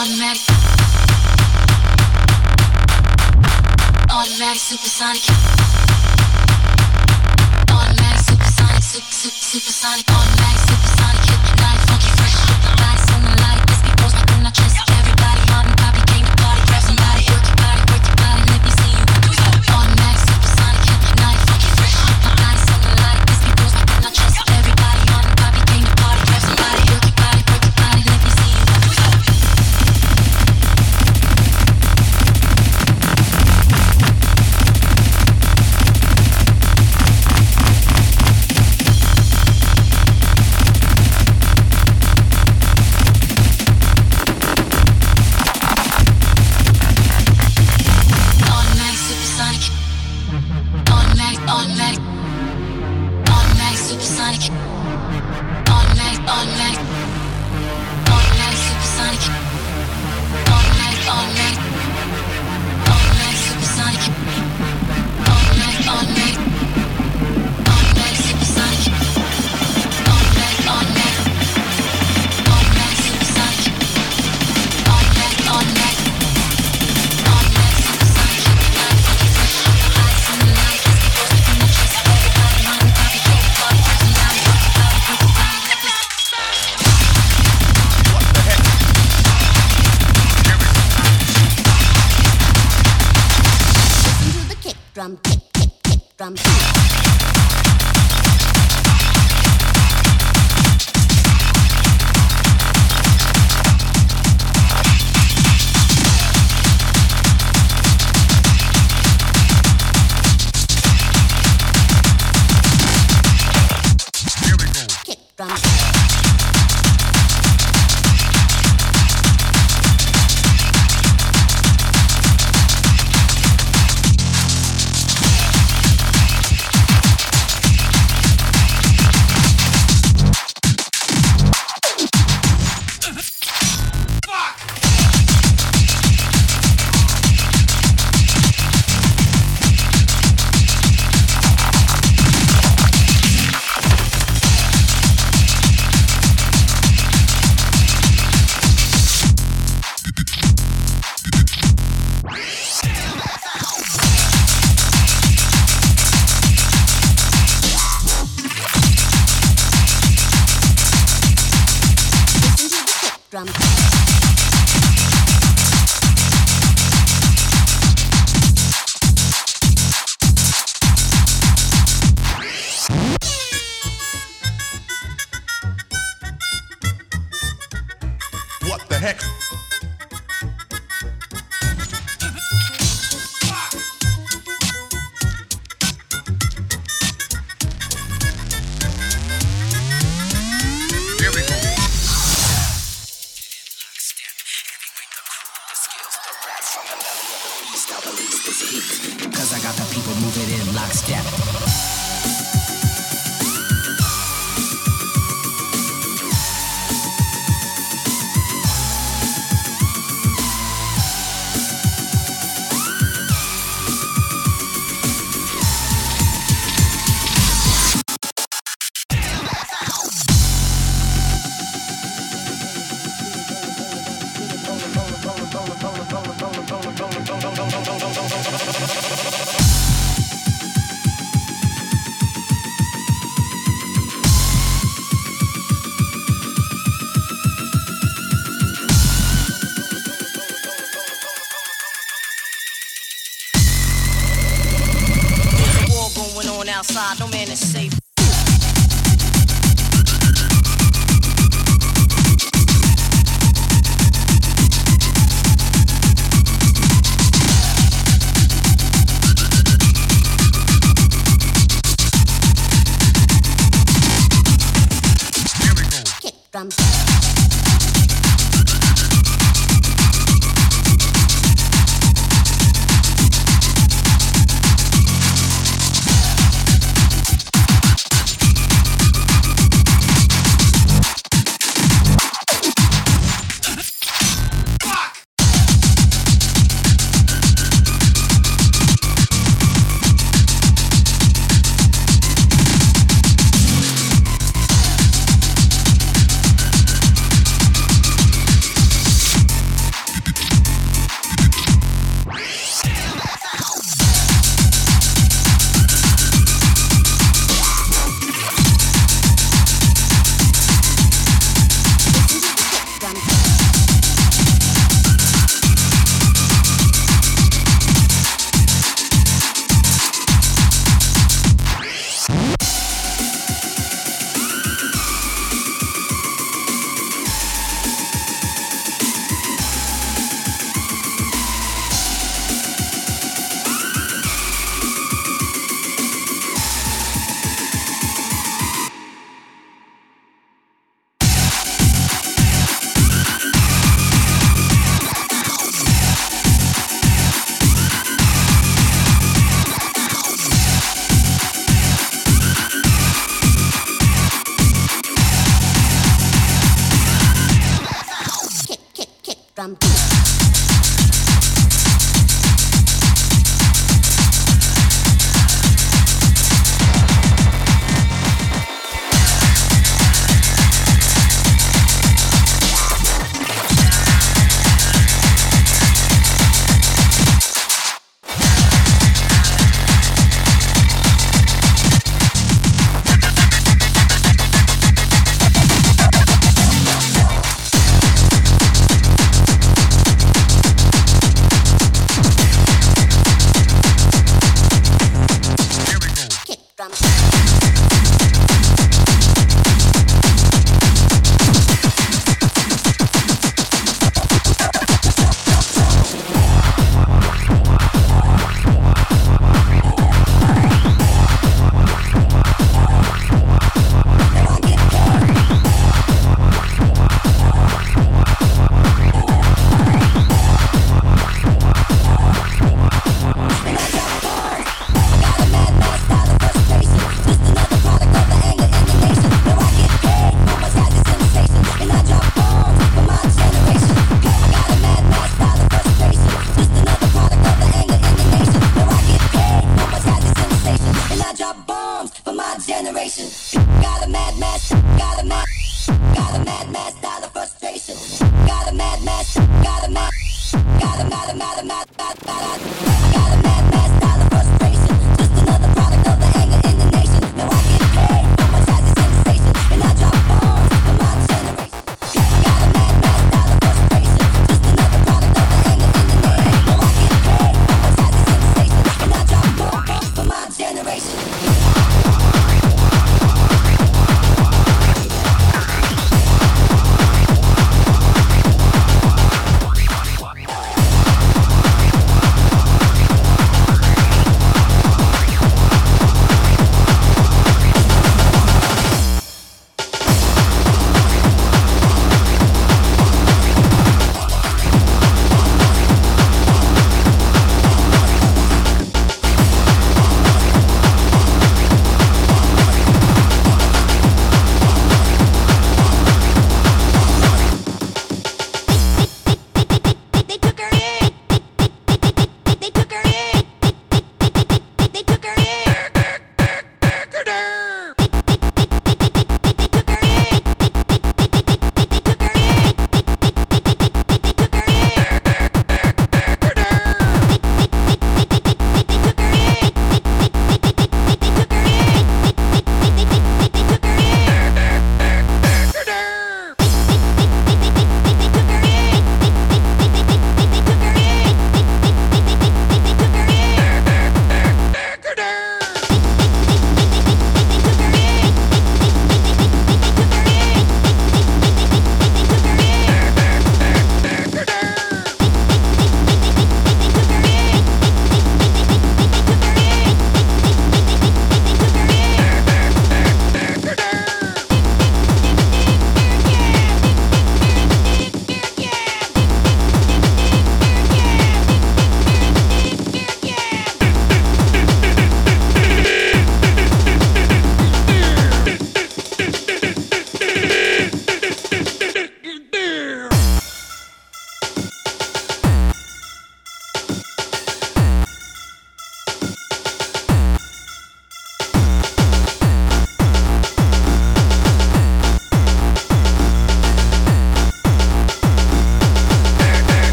Automatic. Automatic supersonic. Automatic supersonic, super, super, supersonic. Automatic.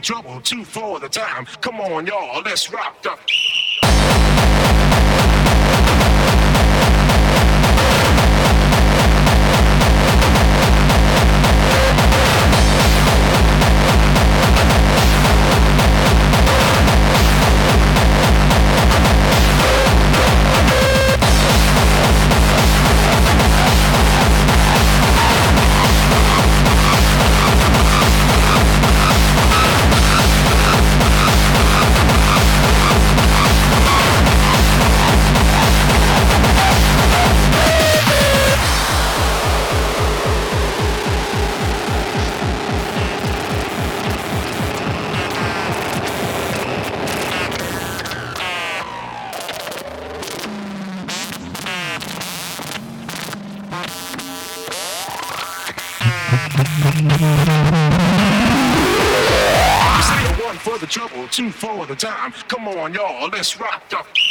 Trouble, two for the time. Come on, y'all, let's rock the. Trouble, two for the time. Come on, y'all, let's rock the.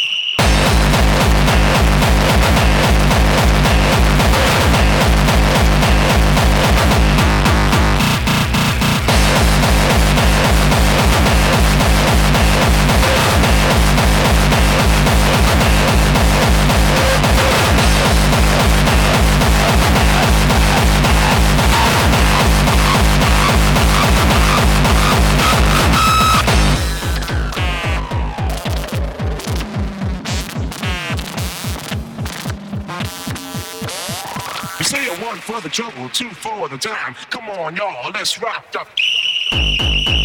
For trouble, two for the time. Come on, y'all, let's rock the.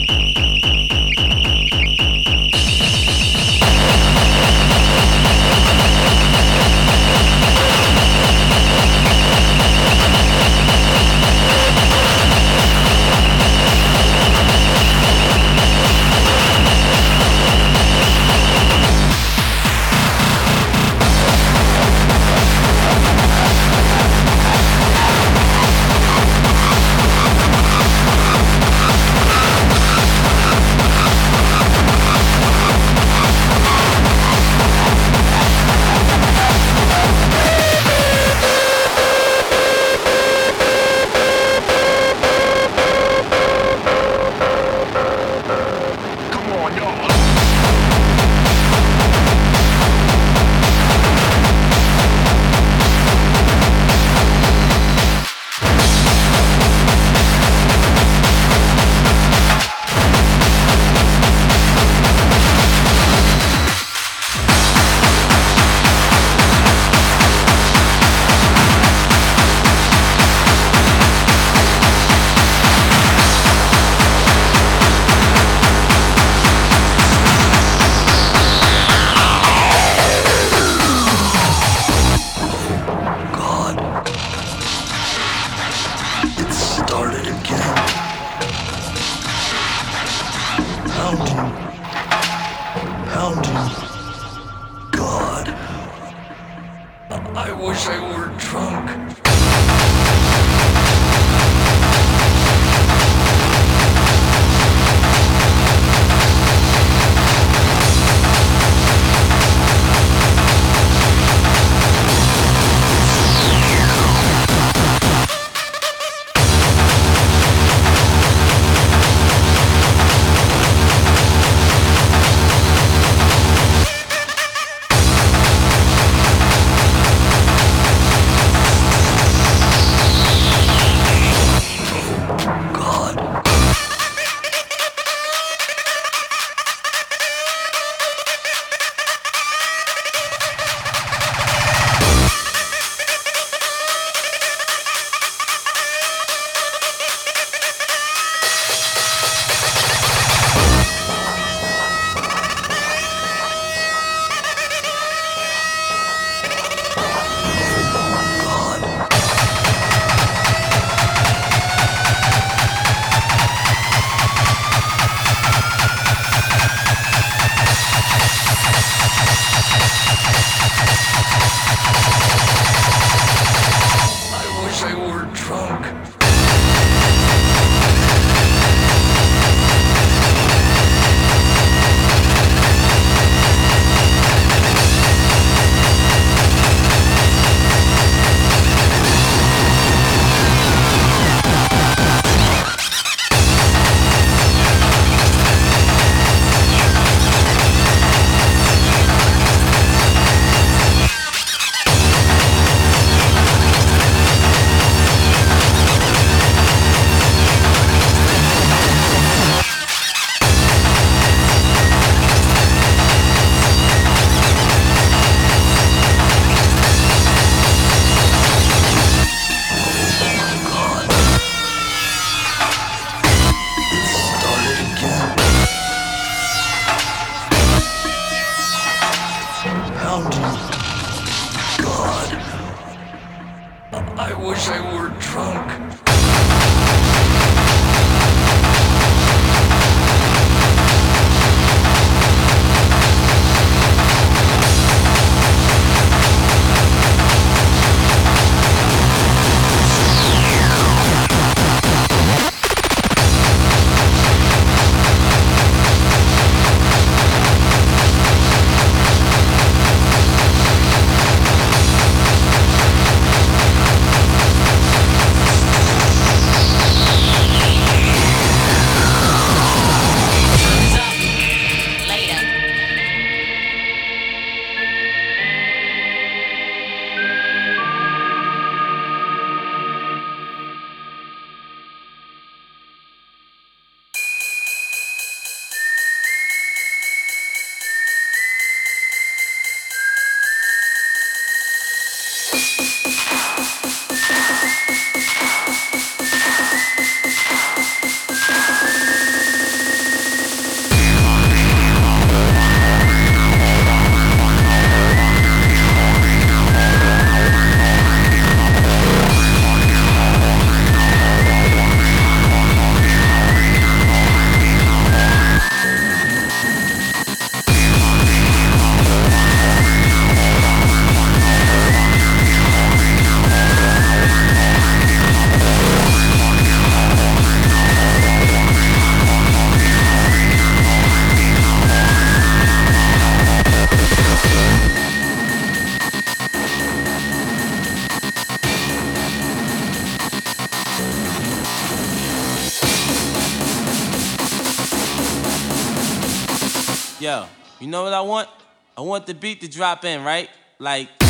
The beat to drop in, right? Like.